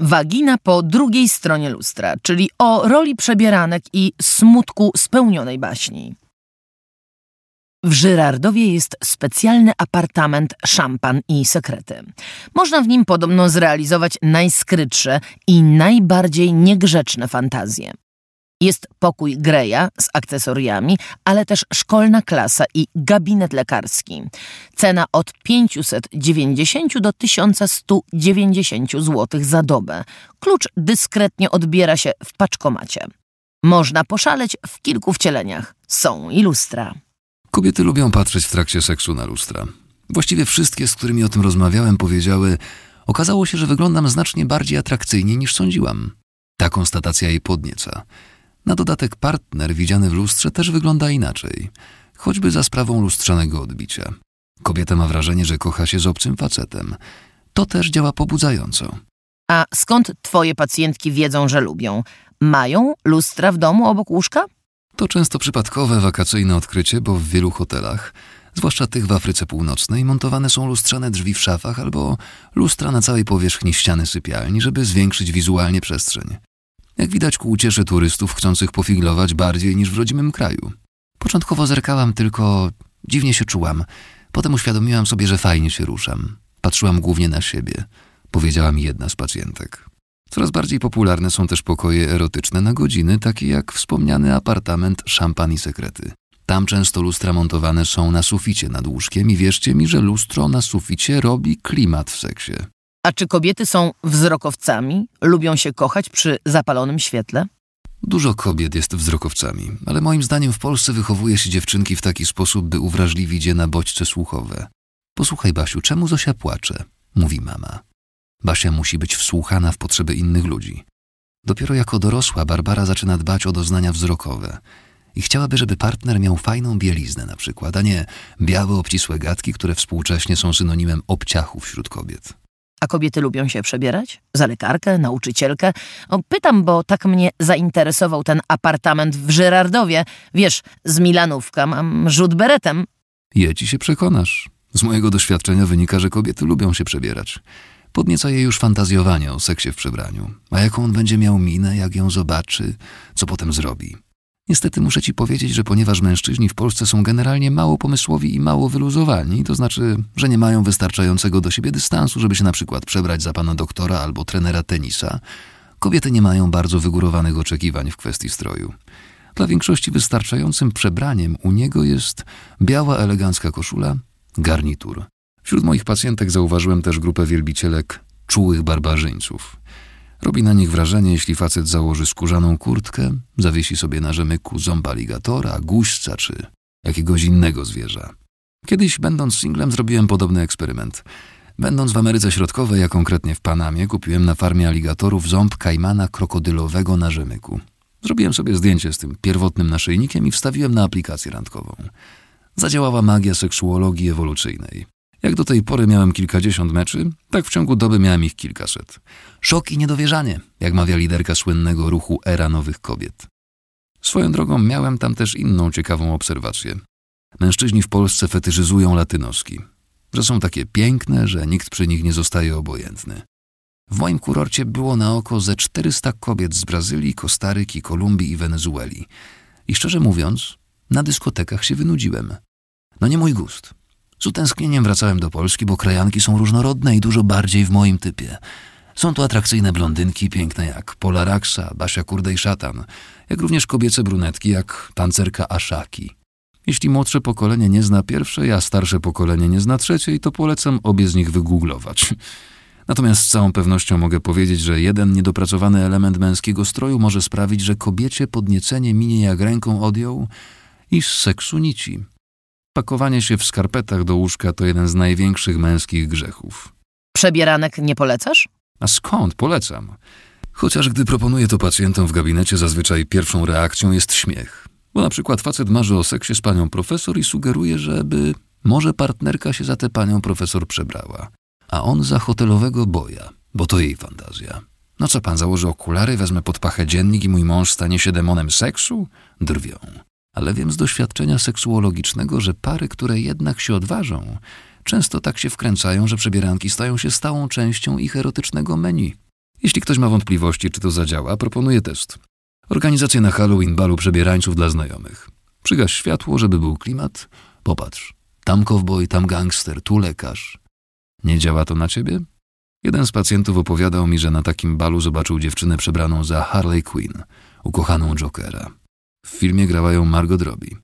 Wagina po drugiej stronie lustra, czyli o roli przebieranek i smutku spełnionej baśni. W Żyrardowie jest specjalny apartament Szampan i Sekrety. Można w nim podobno zrealizować najskrytsze i najbardziej niegrzeczne fantazje. Jest pokój Greja z akcesoriami, ale też szkolna klasa i gabinet lekarski. Cena od 590 do 1190 zł za dobę. Klucz dyskretnie odbiera się w paczkomacie. Można poszaleć w kilku wcieleniach. Są i lustra. Kobiety lubią patrzeć w trakcie seksu na lustra. Właściwie wszystkie, z którymi o tym rozmawiałem, powiedziały: Okazało się, że wyglądam znacznie bardziej atrakcyjnie niż sądziłam. Ta konstatacja jej podnieca. Na dodatek partner widziany w lustrze też wygląda inaczej, choćby za sprawą lustrzanego odbicia. Kobieta ma wrażenie, że kocha się z obcym facetem. To też działa pobudzająco. A skąd twoje pacjentki wiedzą, że lubią? Mają lustra w domu obok łóżka? To często przypadkowe wakacyjne odkrycie, bo w wielu hotelach, zwłaszcza tych w Afryce Północnej, montowane są lustrzane drzwi w szafach albo lustra na całej powierzchni ściany sypialni, żeby zwiększyć wizualnie przestrzeń. Jak widać ku uciesze turystów chcących pofiglować bardziej niż w rodzimym kraju. Początkowo zerkałam tylko, dziwnie się czułam. Potem uświadomiłam sobie, że fajnie się ruszam. Patrzyłam głównie na siebie, powiedziała mi jedna z pacjentek. Coraz bardziej popularne są też pokoje erotyczne na godziny, takie jak wspomniany apartament Szampan i Sekrety. Tam często lustra montowane są na suficie nad łóżkiem i wierzcie mi, że lustro na suficie robi klimat w seksie. A czy kobiety są wzrokowcami? Lubią się kochać przy zapalonym świetle? Dużo kobiet jest wzrokowcami, ale moim zdaniem w Polsce wychowuje się dziewczynki w taki sposób, by uwrażliwić je na bodźce słuchowe. Posłuchaj, Basiu, czemu Zosia płacze? Mówi mama. Basia musi być wsłuchana w potrzeby innych ludzi. Dopiero jako dorosła Barbara zaczyna dbać o doznania wzrokowe i chciałaby, żeby partner miał fajną bieliznę na przykład, a nie białe, obcisłe gadki, które współcześnie są synonimem obciachów wśród kobiet. A kobiety lubią się przebierać? Za lekarkę, nauczycielkę? O, pytam, bo tak mnie zainteresował ten apartament w Żyrardowie. Wiesz, z Milanówka mam rzut beretem. Je ci się przekonasz. Z mojego doświadczenia wynika, że kobiety lubią się przebierać. Podnieca je już fantazjowanie o seksie w przebraniu. A jaką on będzie miał minę, jak ją zobaczy, co potem zrobi. Niestety muszę ci powiedzieć, że ponieważ mężczyźni w Polsce są generalnie mało pomysłowi i mało wyluzowani, to znaczy, że nie mają wystarczającego do siebie dystansu, żeby się na przykład przebrać za pana doktora albo trenera tenisa, kobiety nie mają bardzo wygórowanych oczekiwań w kwestii stroju. Dla większości wystarczającym przebraniem u niego jest biała elegancka koszula, garnitur. Wśród moich pacjentek zauważyłem też grupę wielbicielek czułych barbarzyńców. Robi na nich wrażenie, jeśli facet założy skórzaną kurtkę, zawiesi sobie na rzemyku ząb aligatora, guźca czy jakiegoś innego zwierza. Kiedyś, będąc singlem, zrobiłem podobny eksperyment. Będąc w Ameryce Środkowej, a konkretnie w Panamie, kupiłem na farmie aligatorów ząb kajmana krokodylowego na rzemyku. Zrobiłem sobie zdjęcie z tym pierwotnym naszyjnikiem i wstawiłem na aplikację randkową. Zadziałała magia seksuologii ewolucyjnej. Jak do tej pory miałem kilkadziesiąt meczy, tak w ciągu doby miałem ich kilkaset. Szok i niedowierzanie, jak mawia liderka słynnego ruchu Era Nowych Kobiet. Swoją drogą miałem tam też inną ciekawą obserwację. Mężczyźni w Polsce fetyszyzują latynoski, że są takie piękne, że nikt przy nich nie zostaje obojętny. W moim kurorcie było na oko ze 400 kobiet z Brazylii, Kostaryki, Kolumbii i Wenezueli. I szczerze mówiąc, na dyskotekach się wynudziłem. No nie mój gust. Z utęsknieniem wracałem do Polski, bo krajanki są różnorodne i dużo bardziej w moim typie. Są tu atrakcyjne blondynki, piękne jak Pola Raksa, Basia Kurdej Szatan, jak również kobiece brunetki jak tancerka Aszaki. Jeśli młodsze pokolenie nie zna pierwszej, a starsze pokolenie nie zna trzeciej, to polecam obie z nich wygooglować. Natomiast z całą pewnością mogę powiedzieć, że jeden niedopracowany element męskiego stroju może sprawić, że kobiecie podniecenie minie jak ręką odjął i z seksu nici. Pakowanie się w skarpetach do łóżka to jeden z największych męskich grzechów. Przebieranek nie polecasz? A skąd? Polecam. Chociaż gdy proponuję to pacjentom w gabinecie, zazwyczaj pierwszą reakcją jest śmiech. Bo na przykład facet marzy o seksie z panią profesor i sugeruje, żeby może partnerka się za tę panią profesor przebrała. A on za hotelowego boja, bo to jej fantazja. No co pan, założy okulary, wezmę pod pachę dziennik i mój mąż stanie się demonem seksu? Drwią ale wiem z doświadczenia seksuologicznego, że pary, które jednak się odważą, często tak się wkręcają, że przebieranki stają się stałą częścią ich erotycznego menu. Jeśli ktoś ma wątpliwości, czy to zadziała, proponuję test. Organizację na Halloween balu przebierańców dla znajomych. Przygaś światło, żeby był klimat. Popatrz. Tam kowboj, tam gangster, tu lekarz. Nie działa to na ciebie? Jeden z pacjentów opowiadał mi, że na takim balu zobaczył dziewczynę przebraną za Harley Quinn, ukochaną Jokera. W filmie grała ją Margot Robbie.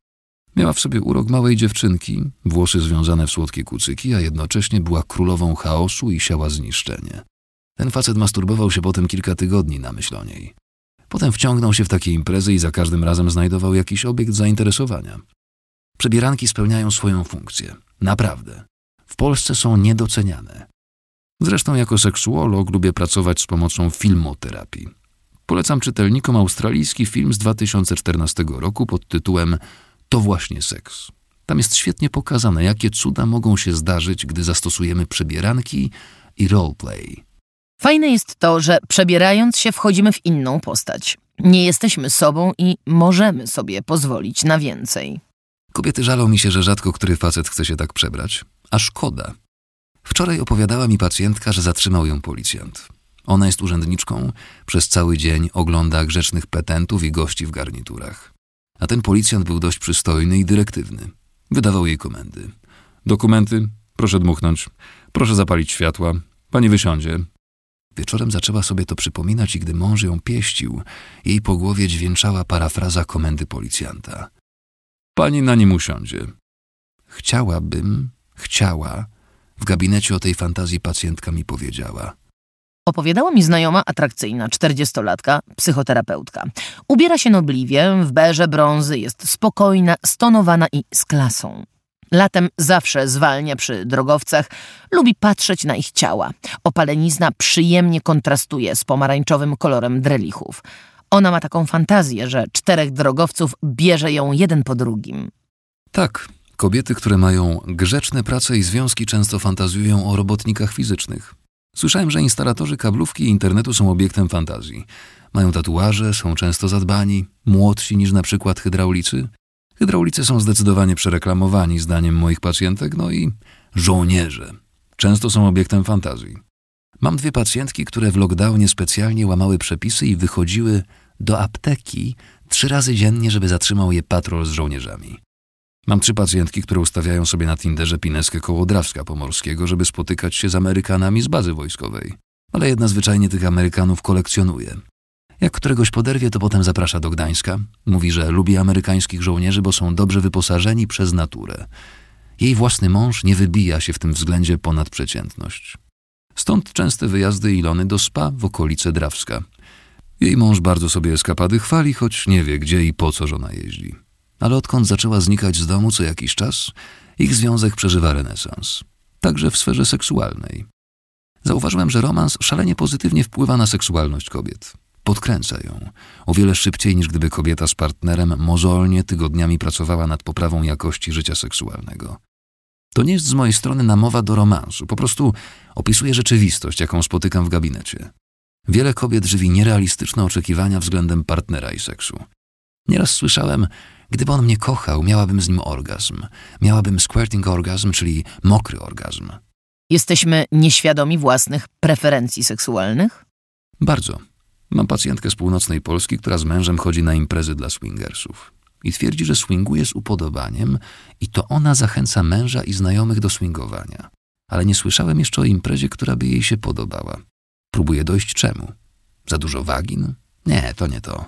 Miała w sobie urok małej dziewczynki, włosy związane w słodkie kucyki, a jednocześnie była królową chaosu i siała zniszczenie. Ten facet masturbował się potem kilka tygodni na myśl o niej. Potem wciągnął się w takie imprezy i za każdym razem znajdował jakiś obiekt zainteresowania. Przebieranki spełniają swoją funkcję. Naprawdę. W Polsce są niedoceniane. Zresztą jako seksuolog lubię pracować z pomocą filmoterapii. Polecam czytelnikom australijski film z 2014 roku pod tytułem To właśnie seks. Tam jest świetnie pokazane, jakie cuda mogą się zdarzyć, gdy zastosujemy przebieranki i roleplay. Fajne jest to, że przebierając się wchodzimy w inną postać. Nie jesteśmy sobą i możemy sobie pozwolić na więcej. Kobiety żalą mi się, że rzadko który facet chce się tak przebrać, a szkoda. Wczoraj opowiadała mi pacjentka, że zatrzymał ją policjant. Ona jest urzędniczką, przez cały dzień ogląda grzecznych petentów i gości w garniturach. A ten policjant był dość przystojny i dyrektywny. Wydawał jej komendy. Dokumenty, proszę dmuchnąć, proszę zapalić światła, pani wysiądzie. Wieczorem zaczęła sobie to przypominać i gdy mąż ją pieścił, jej po głowie dźwięczała parafraza komendy policjanta. Pani na nim usiądzie. Chciałabym, chciała, w gabinecie o tej fantazji pacjentka mi powiedziała. Opowiadała mi znajoma atrakcyjna czterdziestolatka, psychoterapeutka. Ubiera się nobliwie, w berze brązy, jest spokojna, stonowana i z klasą. Latem zawsze zwalnia przy drogowcach, lubi patrzeć na ich ciała. Opalenizna przyjemnie kontrastuje z pomarańczowym kolorem drelichów. Ona ma taką fantazję, że czterech drogowców bierze ją jeden po drugim. Tak, kobiety, które mają grzeczne prace i związki, często fantazjują o robotnikach fizycznych. Słyszałem, że instalatorzy kablówki i internetu są obiektem fantazji. Mają tatuaże, są często zadbani, młodsi niż na przykład hydraulicy. Hydraulicy są zdecydowanie przereklamowani, zdaniem moich pacjentek, no i żołnierze. Często są obiektem fantazji. Mam dwie pacjentki, które w lockdownie specjalnie łamały przepisy i wychodziły do apteki trzy razy dziennie, żeby zatrzymał je patrol z żołnierzami. Mam trzy pacjentki, które ustawiają sobie na Tinderze pineskę koło Drawska Pomorskiego, żeby spotykać się z Amerykanami z bazy wojskowej. Ale jedna zwyczajnie tych Amerykanów kolekcjonuje. Jak któregoś poderwie, to potem zaprasza do Gdańska. Mówi, że lubi amerykańskich żołnierzy, bo są dobrze wyposażeni przez naturę. Jej własny mąż nie wybija się w tym względzie ponad przeciętność. Stąd częste wyjazdy Ilony do spa w okolice Drawska. Jej mąż bardzo sobie eskapady chwali, choć nie wie, gdzie i po co żona jeździ. Ale odkąd zaczęła znikać z domu co jakiś czas, ich związek przeżywa renesans. Także w sferze seksualnej. Zauważyłem, że romans szalenie pozytywnie wpływa na seksualność kobiet. Podkręca ją. O wiele szybciej niż gdyby kobieta z partnerem mozolnie tygodniami pracowała nad poprawą jakości życia seksualnego. To nie jest z mojej strony namowa do romansu, po prostu opisuję rzeczywistość, jaką spotykam w gabinecie. Wiele kobiet żywi nierealistyczne oczekiwania względem partnera i seksu. Nieraz słyszałem, gdyby on mnie kochał, miałabym z nim orgazm. Miałabym squirting orgazm, czyli mokry orgazm. Jesteśmy nieświadomi własnych preferencji seksualnych? Bardzo. Mam pacjentkę z północnej Polski, która z mężem chodzi na imprezy dla swingersów. I twierdzi, że swinguje z upodobaniem i to ona zachęca męża i znajomych do swingowania. Ale nie słyszałem jeszcze o imprezie, która by jej się podobała. Próbuje dojść czemu? Za dużo wagin? Nie, to nie to.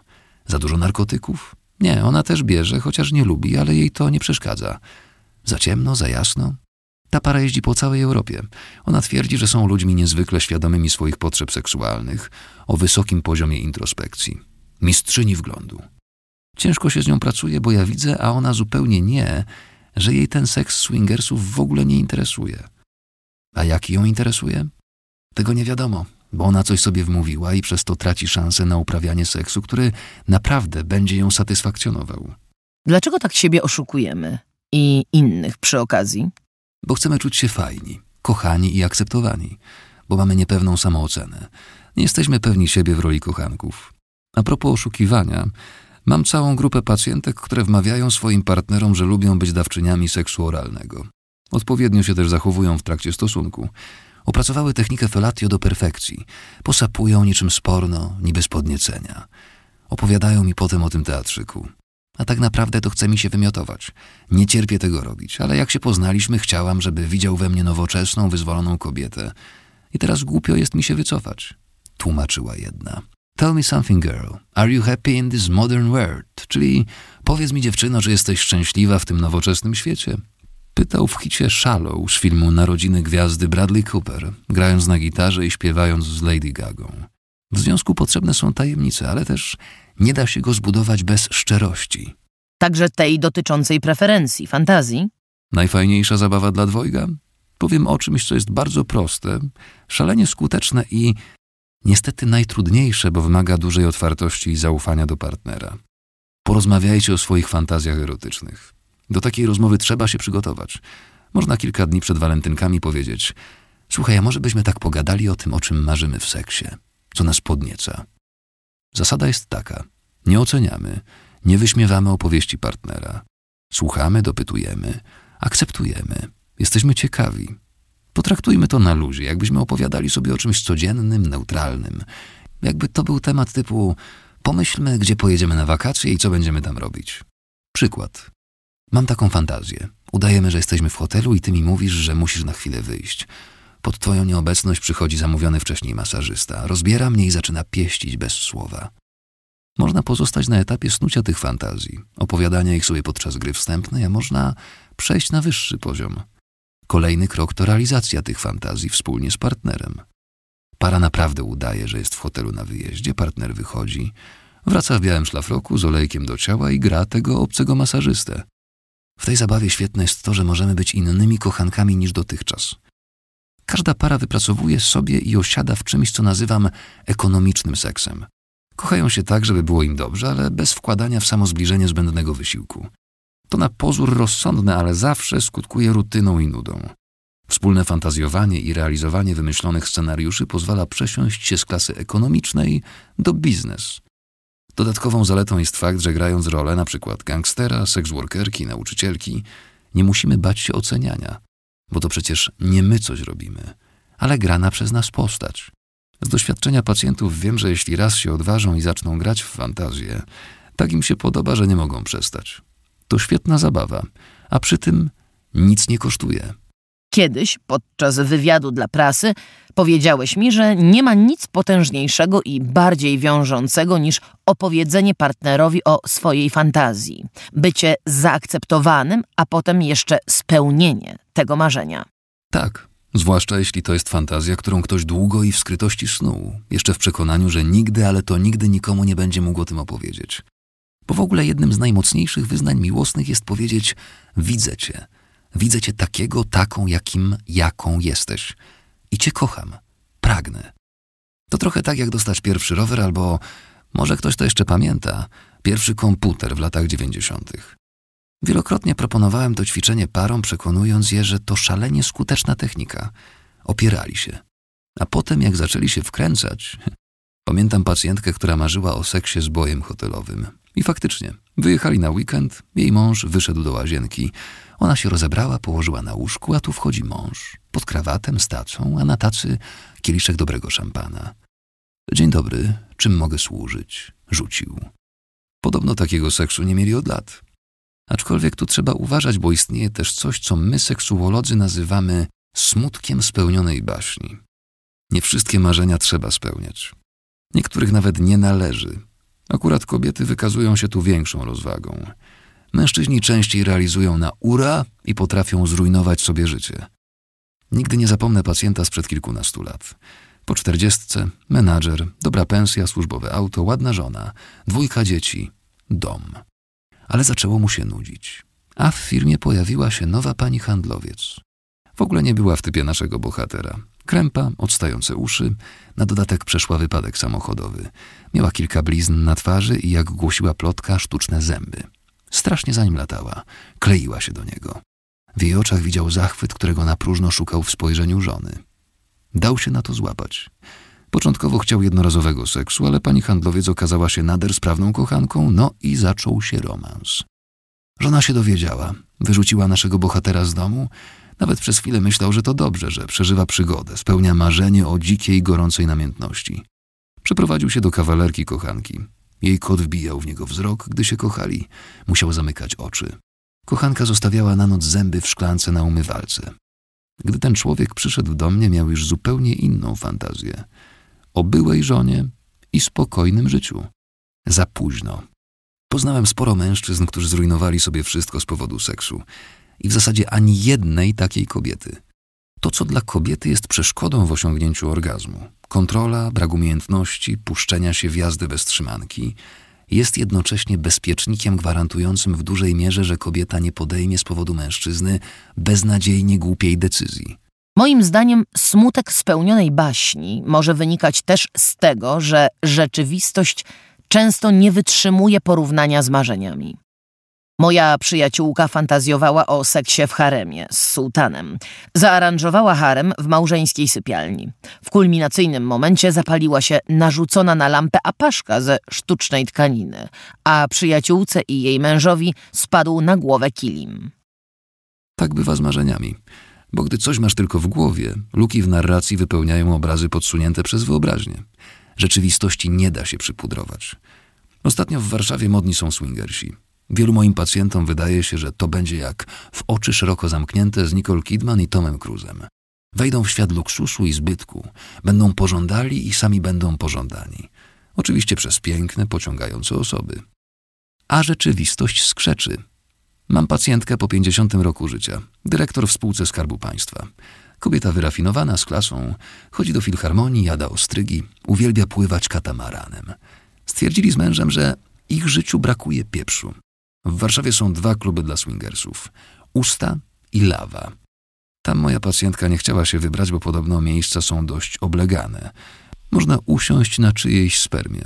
Za dużo narkotyków? Nie, ona też bierze, chociaż nie lubi, ale jej to nie przeszkadza. Za ciemno, za jasno? Ta para jeździ po całej Europie. Ona twierdzi, że są ludźmi niezwykle świadomymi swoich potrzeb seksualnych, o wysokim poziomie introspekcji. Mistrzyni wglądu. Ciężko się z nią pracuje, bo ja widzę, a ona zupełnie nie, że jej ten seks swingersów w ogóle nie interesuje. A jaki ją interesuje? Tego nie wiadomo, bo ona coś sobie wmówiła i przez to traci szansę na uprawianie seksu, który naprawdę będzie ją satysfakcjonował. Dlaczego tak siebie oszukujemy? I innych przy okazji? Bo chcemy czuć się fajni, kochani i akceptowani, bo mamy niepewną samoocenę. Nie jesteśmy pewni siebie w roli kochanków. A propos oszukiwania, mam całą grupę pacjentek, które wmawiają swoim partnerom, że lubią być dawczyniami seksu oralnego. Odpowiednio się też zachowują w trakcie stosunku. Opracowały technikę felatio do perfekcji. Posapują niczym sporno, niby z podniecenia. Opowiadają mi potem o tym teatrzyku. A tak naprawdę to chce mi się wymiotować. Nie cierpię tego robić, ale jak się poznaliśmy, chciałam, żeby widział we mnie nowoczesną, wyzwoloną kobietę. I teraz głupio jest mi się wycofać. Tłumaczyła jedna. Tell me something, girl. Are you happy in this modern world? Czyli powiedz mi, dziewczyno, czy jesteś szczęśliwa w tym nowoczesnym świecie? Pytał w hicie Shallow z filmu Narodziny Gwiazdy Bradley Cooper, grając na gitarze i śpiewając z Lady Gagą. W związku potrzebne są tajemnice, ale też nie da się go zbudować bez szczerości. Także tej dotyczącej preferencji, fantazji? Najfajniejsza zabawa dla dwojga? Powiem o czymś, co jest bardzo proste, szalenie skuteczne i niestety najtrudniejsze, bo wymaga dużej otwartości i zaufania do partnera. Porozmawiajcie o swoich fantazjach erotycznych. Do takiej rozmowy trzeba się przygotować. Można kilka dni przed walentynkami powiedzieć: Słuchaj, a może byśmy tak pogadali o tym, o czym marzymy w seksie, co nas podnieca. Zasada jest taka: nie oceniamy, nie wyśmiewamy opowieści partnera. Słuchamy, dopytujemy, akceptujemy, jesteśmy ciekawi. Potraktujmy to na luzie, jakbyśmy opowiadali sobie o czymś codziennym, neutralnym. Jakby to był temat typu: pomyślmy, gdzie pojedziemy na wakacje i co będziemy tam robić. Przykład. Mam taką fantazję. Udajemy, że jesteśmy w hotelu i ty mi mówisz, że musisz na chwilę wyjść. Pod twoją nieobecność przychodzi zamówiony wcześniej masażysta. Rozbiera mnie i zaczyna pieścić bez słowa. Można pozostać na etapie snucia tych fantazji, opowiadania ich sobie podczas gry wstępnej, a można przejść na wyższy poziom. Kolejny krok to realizacja tych fantazji wspólnie z partnerem. Para naprawdę udaje, że jest w hotelu na wyjeździe, partner wychodzi, wraca w białym szlafroku z olejkiem do ciała i gra tego obcego masażystę. W tej zabawie świetne jest to, że możemy być innymi kochankami niż dotychczas. Każda para wypracowuje sobie i osiada w czymś, co nazywam ekonomicznym seksem. Kochają się tak, żeby było im dobrze, ale bez wkładania w samo zbliżenie zbędnego wysiłku. To na pozór rozsądne, ale zawsze skutkuje rutyną i nudą. Wspólne fantazjowanie i realizowanie wymyślonych scenariuszy pozwala przesiąść się z klasy ekonomicznej do biznes. Dodatkową zaletą jest fakt, że grając rolę np. gangstera, seksworkerki, nauczycielki, nie musimy bać się oceniania, bo to przecież nie my coś robimy, ale grana przez nas postać. Z doświadczenia pacjentów wiem, że jeśli raz się odważą i zaczną grać w fantazję, tak im się podoba, że nie mogą przestać. To świetna zabawa, a przy tym nic nie kosztuje. Kiedyś, podczas wywiadu dla prasy, powiedziałeś mi, że nie ma nic potężniejszego i bardziej wiążącego niż opowiedzenie partnerowi o swojej fantazji, bycie zaakceptowanym, a potem jeszcze spełnienie tego marzenia. Tak, zwłaszcza jeśli to jest fantazja, którą ktoś długo i w skrytości snuł, jeszcze w przekonaniu, że nigdy, ale to nigdy nikomu nie będzie mógł o tym opowiedzieć. Bo w ogóle jednym z najmocniejszych wyznań miłosnych jest powiedzieć: Widzę cię Widzę cię takiego, taką, jakim, jaką jesteś. I cię kocham. Pragnę. To trochę tak, jak dostać pierwszy rower albo, może ktoś to jeszcze pamięta, pierwszy komputer w latach dziewięćdziesiątych. Wielokrotnie proponowałem to ćwiczenie parom, przekonując je, że to szalenie skuteczna technika. Opierali się. A potem, jak zaczęli się wkręcać, pamiętam pacjentkę, która marzyła o seksie z bojem hotelowym. I faktycznie, wyjechali na weekend, jej mąż wyszedł do łazienki. Ona się rozebrała, położyła na łóżku, a tu wchodzi mąż. Pod krawatem, z tacą, a na tacy kieliszek dobrego szampana. Dzień dobry, czym mogę służyć? Rzucił. Podobno takiego seksu nie mieli od lat. Aczkolwiek tu trzeba uważać, bo istnieje też coś, co my, seksuolodzy, nazywamy smutkiem spełnionej baśni. Nie wszystkie marzenia trzeba spełniać. Niektórych nawet nie należy, Akurat kobiety wykazują się tu większą rozwagą. Mężczyźni częściej realizują na ura i potrafią zrujnować sobie życie. Nigdy nie zapomnę pacjenta sprzed kilkunastu lat. Po czterdziestce, menadżer, dobra pensja, służbowe auto, ładna żona, dwójka dzieci, dom. Ale zaczęło mu się nudzić. A w firmie pojawiła się nowa pani handlowiec. W ogóle nie była w typie naszego bohatera. Krępa, odstające uszy, na dodatek przeszła wypadek samochodowy. Miała kilka blizn na twarzy i, jak głosiła plotka, sztuczne zęby. Strasznie za nim latała, kleiła się do niego. W jej oczach widział zachwyt, którego na próżno szukał w spojrzeniu żony. Dał się na to złapać. Początkowo chciał jednorazowego seksu, ale pani handlowiec okazała się nader sprawną kochanką, no i zaczął się romans. Żona się dowiedziała, wyrzuciła naszego bohatera z domu, Nawet przez chwilę myślał, że to dobrze, że przeżywa przygodę, spełnia marzenie o dzikiej, gorącej namiętności. Przeprowadził się do kawalerki kochanki. Jej kot wbijał w niego wzrok, gdy się kochali. Musiał zamykać oczy. Kochanka zostawiała na noc zęby w szklance na umywalce. Gdy ten człowiek przyszedł do mnie, miał już zupełnie inną fantazję. O byłej żonie i spokojnym życiu. Za późno. Poznałem sporo mężczyzn, którzy zrujnowali sobie wszystko z powodu seksu. I w zasadzie ani jednej takiej kobiety. To, co dla kobiety jest przeszkodą w osiągnięciu orgazmu, kontrola, brak umiejętności, puszczenia się w jazdy bez trzymanki, jest jednocześnie bezpiecznikiem gwarantującym w dużej mierze, że kobieta nie podejmie z powodu mężczyzny beznadziejnie głupiej decyzji. Moim zdaniem smutek spełnionej baśni może wynikać też z tego, że rzeczywistość często nie wytrzymuje porównania z marzeniami. Moja przyjaciółka fantazjowała o seksie w haremie z sułtanem. Zaaranżowała harem w małżeńskiej sypialni. W kulminacyjnym momencie zapaliła się narzucona na lampę apaszka ze sztucznej tkaniny, a przyjaciółce i jej mężowi spadł na głowę kilim. Tak bywa z marzeniami. Bo gdy coś masz tylko w głowie, luki w narracji wypełniają obrazy podsunięte przez wyobraźnię. Rzeczywistości nie da się przypudrować. Ostatnio w Warszawie modni są swingersi. Wielu moim pacjentom wydaje się, że to będzie jak w oczy szeroko zamknięte z Nicole Kidman i Tomem Cruzem. Wejdą w świat luksusu i zbytku, będą pożądali i sami będą pożądani. Oczywiście przez piękne, pociągające osoby. A rzeczywistość skrzeczy. Mam pacjentkę po 50 roku życia, dyrektor w spółce Skarbu Państwa. Kobieta wyrafinowana, z klasą, chodzi do filharmonii, jada ostrygi, uwielbia pływać katamaranem. Stwierdzili z mężem, że ich życiu brakuje pieprzu. W Warszawie są dwa kluby dla swingersów: Usta i Lawa. Tam moja pacjentka nie chciała się wybrać, bo podobno miejsca są dość oblegane. Można usiąść na czyjejś spermie.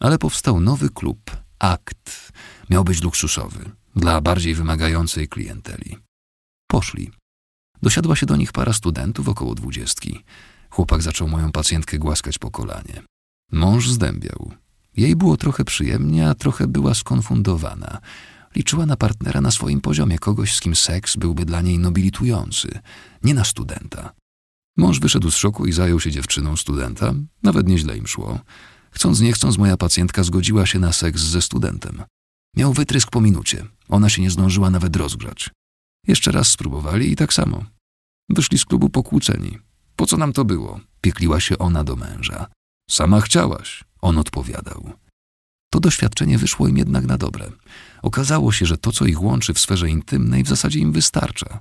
Ale powstał nowy klub, Akt. Miał być luksusowy, dla bardziej wymagającej klienteli. Poszli. Dosiadła się do nich para studentów około dwudziestki. Chłopak zaczął moją pacjentkę głaskać po kolanie. Mąż zdębiał. Jej było trochę przyjemnie, a trochę była skonfundowana. Liczyła na partnera na swoim poziomie, kogoś, z kim seks byłby dla niej nobilitujący, nie na studenta. Mąż wyszedł z szoku i zajął się dziewczyną studenta, nawet nieźle im szło. Chcąc nie chcąc, moja pacjentka zgodziła się na seks ze studentem. Miał wytrysk po minucie. Ona się nie zdążyła nawet rozgrzać. Jeszcze raz spróbowali i tak samo. Wyszli z klubu pokłóceni. Po co nam to było? Piekliła się ona do męża. Sama chciałaś, on odpowiadał. To doświadczenie wyszło im jednak na dobre. Okazało się, że to, co ich łączy w sferze intymnej, w zasadzie im wystarcza.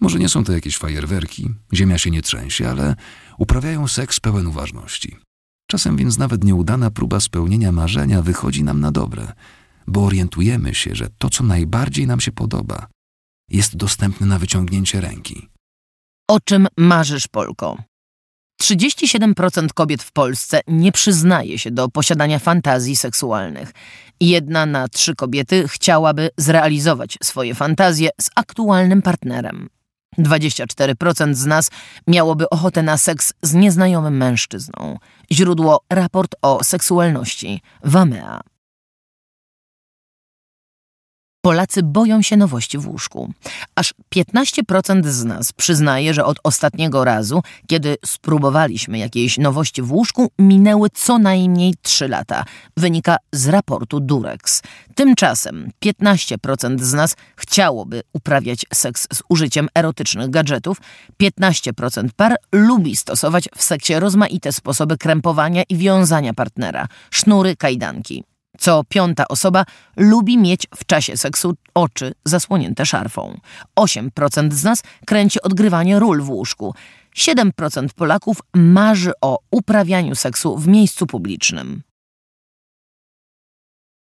Może nie są to jakieś fajerwerki, ziemia się nie trzęsie, ale uprawiają seks pełen uważności. Czasem więc nawet nieudana próba spełnienia marzenia wychodzi nam na dobre, bo orientujemy się, że to, co najbardziej nam się podoba, jest dostępne na wyciągnięcie ręki. O czym marzysz, Polko? 37% kobiet w Polsce nie przyznaje się do posiadania fantazji seksualnych. Jedna na trzy kobiety chciałaby zrealizować swoje fantazje z aktualnym partnerem. 24% z nas miałoby ochotę na seks z nieznajomym mężczyzną. Źródło raport o seksualności Wamea. Polacy boją się nowości w łóżku. Aż 15% z nas przyznaje, że od ostatniego razu, kiedy spróbowaliśmy jakiejś nowości w łóżku, minęły co najmniej 3 lata. Wynika z raportu Durex. Tymczasem 15% z nas chciałoby uprawiać seks z użyciem erotycznych gadżetów, 15% par lubi stosować w seksie rozmaite sposoby krępowania i wiązania partnera, sznury, kajdanki. Co piąta osoba lubi mieć w czasie seksu oczy zasłonięte szarfą. 8% z nas kręci odgrywanie ról w łóżku. 7% Polaków marzy o uprawianiu seksu w miejscu publicznym.